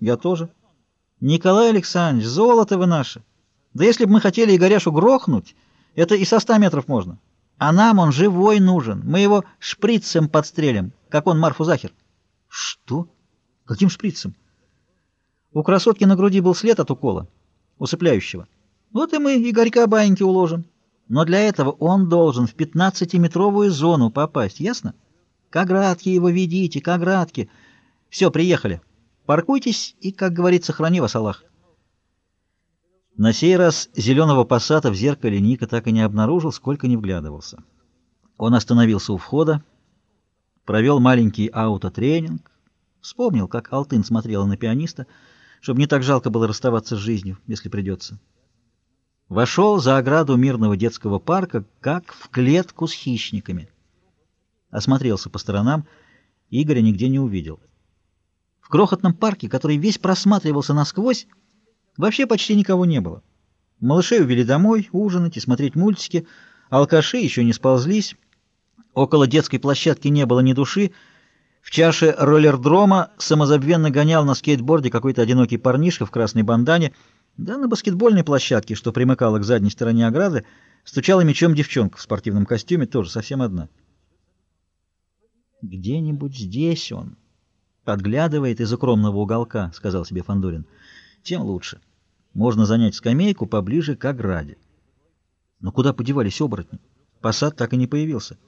Я тоже. Николай Александрович, золото вы наше. Да если бы мы хотели Игоряшу грохнуть, это и со ста метров можно. А нам он живой нужен. Мы его шприцем подстрелим, как он Марфу Захер. Что? Каким шприцем? У красотки на груди был след от укола, усыпляющего. Вот и мы Игорька баиньки уложим. Но для этого он должен в пятнадцатиметровую зону попасть, ясно? К его ведите, к. Все, приехали. Паркуйтесь и, как говорится, храни вас Аллах. На сей раз зеленого пассата в зеркале Ника так и не обнаружил, сколько не вглядывался. Он остановился у входа, провел маленький аутотренинг, вспомнил, как Алтын смотрела на пианиста, чтобы не так жалко было расставаться с жизнью, если придется. Вошел за ограду мирного детского парка, как в клетку с хищниками. Осмотрелся по сторонам, Игоря нигде не увидел. В крохотном парке, который весь просматривался насквозь, вообще почти никого не было. Малышей увели домой ужинать и смотреть мультики, алкаши еще не сползлись, около детской площадки не было ни души, в чаше роллердрома самозабвенно гонял на скейтборде какой-то одинокий парнишка в красной бандане, да на баскетбольной площадке, что примыкала к задней стороне ограды, стучала мячом девчонка в спортивном костюме, тоже совсем одна. «Где-нибудь здесь он», подглядывает из укромного уголка, — сказал себе Фандорин. Тем лучше. Можно занять скамейку поближе к ограде. Но куда подевались оборотни? Посад так и не появился.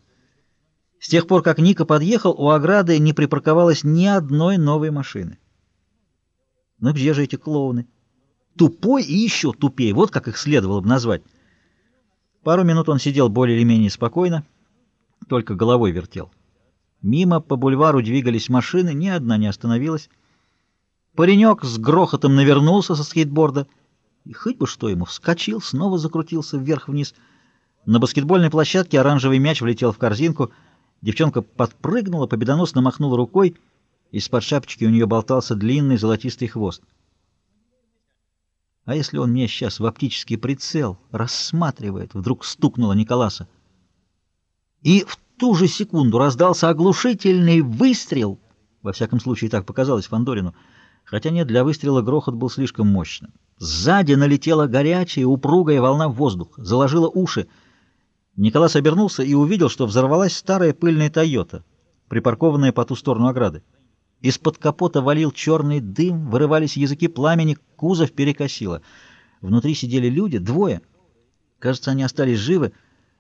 С тех пор, как Ника подъехал, у ограды не припарковалось ни одной новой машины. Ну где же эти клоуны? Тупой и еще тупее, вот как их следовало бы назвать. Пару минут он сидел более или менее спокойно, только головой вертел. Мимо по бульвару двигались машины, ни одна не остановилась. Паренек с грохотом навернулся со скейтборда и хоть бы что ему, вскочил, снова закрутился вверх-вниз. На баскетбольной площадке оранжевый мяч влетел в корзинку. Девчонка подпрыгнула, победоносно махнула рукой. Из-под шапочки у нее болтался длинный золотистый хвост. А если он мне сейчас в оптический прицел рассматривает? Вдруг стукнула Николаса. И в ту же секунду раздался оглушительный выстрел. Во всяком случае, так показалось Фандорину. Хотя нет, для выстрела грохот был слишком мощным. Сзади налетела горячая, упругая волна в воздух, заложила уши. Николас обернулся и увидел, что взорвалась старая пыльная «Тойота», припаркованная по ту сторону ограды. Из-под капота валил черный дым, вырывались языки пламени, кузов перекосило. Внутри сидели люди, двое. Кажется, они остались живы.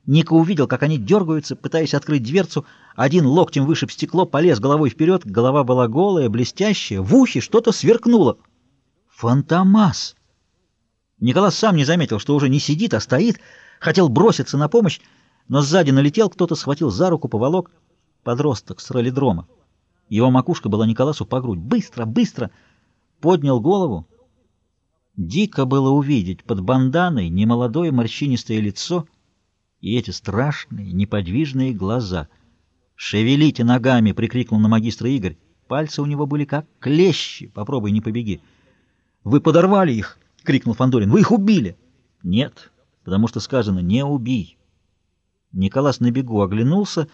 Ника увидел, как они дергаются, пытаясь открыть дверцу. Один локтем вышиб стекло, полез головой вперед. Голова была голая, блестящая. В ухе что-то сверкнуло. Фантомас! Николас сам не заметил, что уже не сидит, а стоит. Хотел броситься на помощь, но сзади налетел кто-то, схватил за руку, поволок. Подросток с ролидрома. Его макушка была Николасу по грудь. «Быстро, быстро!» Поднял голову. Дико было увидеть под банданой немолодое морщинистое лицо — и эти страшные, неподвижные глаза. «Шевелите ногами!» — прикрикнул на магистра Игорь. Пальцы у него были как клещи. Попробуй, не побеги. «Вы подорвали их!» — крикнул Фандорин. «Вы их убили!» «Нет, потому что сказано «не убий». Николас на бегу оглянулся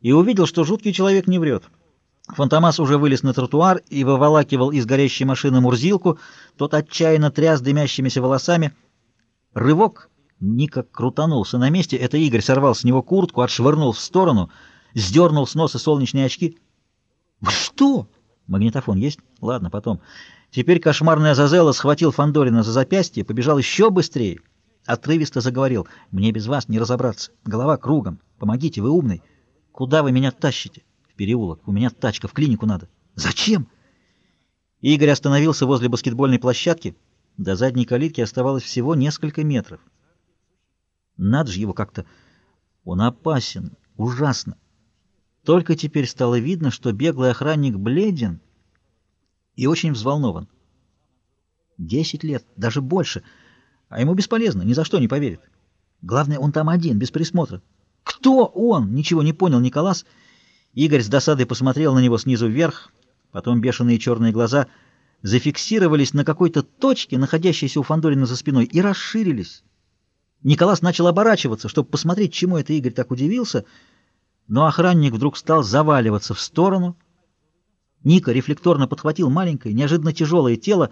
и увидел, что жуткий человек не врет. Фантомас уже вылез на тротуар и выволакивал из горящей машины Мурзилку. Тот отчаянно тряс дымящимися волосами. Рывок — Ника крутанулся на месте. Это Игорь сорвал с него куртку, отшвырнул в сторону, сдернул с носа солнечные очки. «Что?» «Магнитофон есть? Ладно, потом». Теперь кошмарный Азазелла схватил Фандорина за запястье, побежал еще быстрее. Отрывисто заговорил. «Мне без вас не разобраться. Голова кругом. Помогите, вы умный. Куда вы меня тащите?» «В переулок. У меня тачка. В клинику надо». «Зачем?» Игорь остановился возле баскетбольной площадки. До задней калитки оставалось всего несколько метров. Надо же его как-то... Он опасен, ужасно. Только теперь стало видно, что беглый охранник бледен и очень взволнован. Десять лет, даже больше. А ему бесполезно, ни за что не поверит. Главное, он там один, без присмотра. Кто он? Ничего не понял Николас. Игорь с досадой посмотрел на него снизу вверх, потом бешеные черные глаза зафиксировались на какой-то точке, находящейся у Фандорина за спиной, и расширились. Николас начал оборачиваться, чтобы посмотреть, чему это Игорь так удивился, но охранник вдруг стал заваливаться в сторону, Ника рефлекторно подхватил маленькое, неожиданно тяжелое тело,